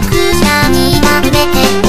くしゃみがて